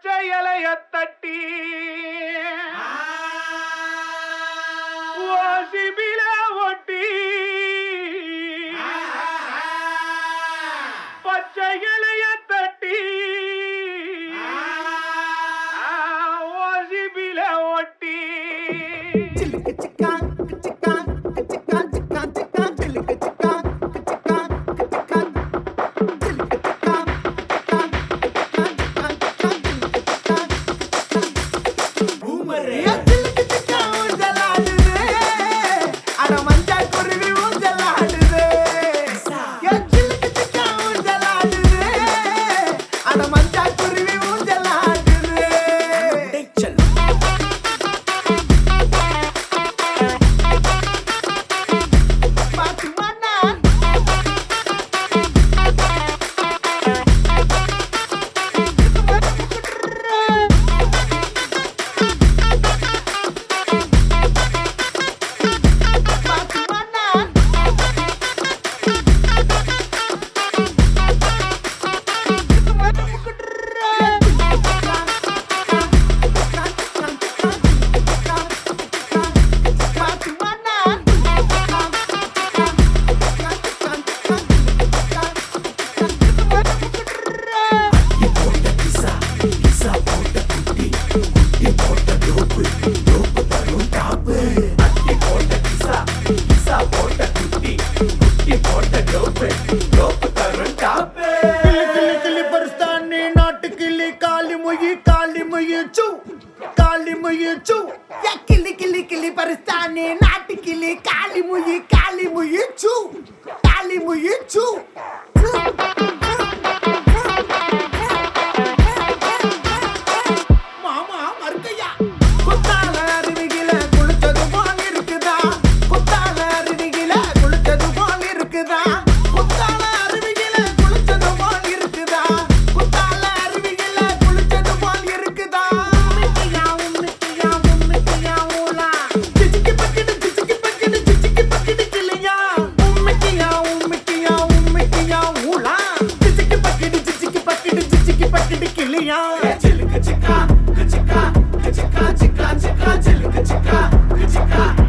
பச்சை இலைய தட்டி ஓசிபில ஒட்டி பச்சை இலைய தட்டி ஓசிபில ஒட்டி แต่มันใจ கிளி கிளி கிளி பரிஸ்தானி நாட்டு கிளி காளி முயி காளி முயி சூ காளி முயி சூ மாமா மறுக்கையா? किलिया। छिलक छिका छिका छिका छिका छिका छिलक छिका छिका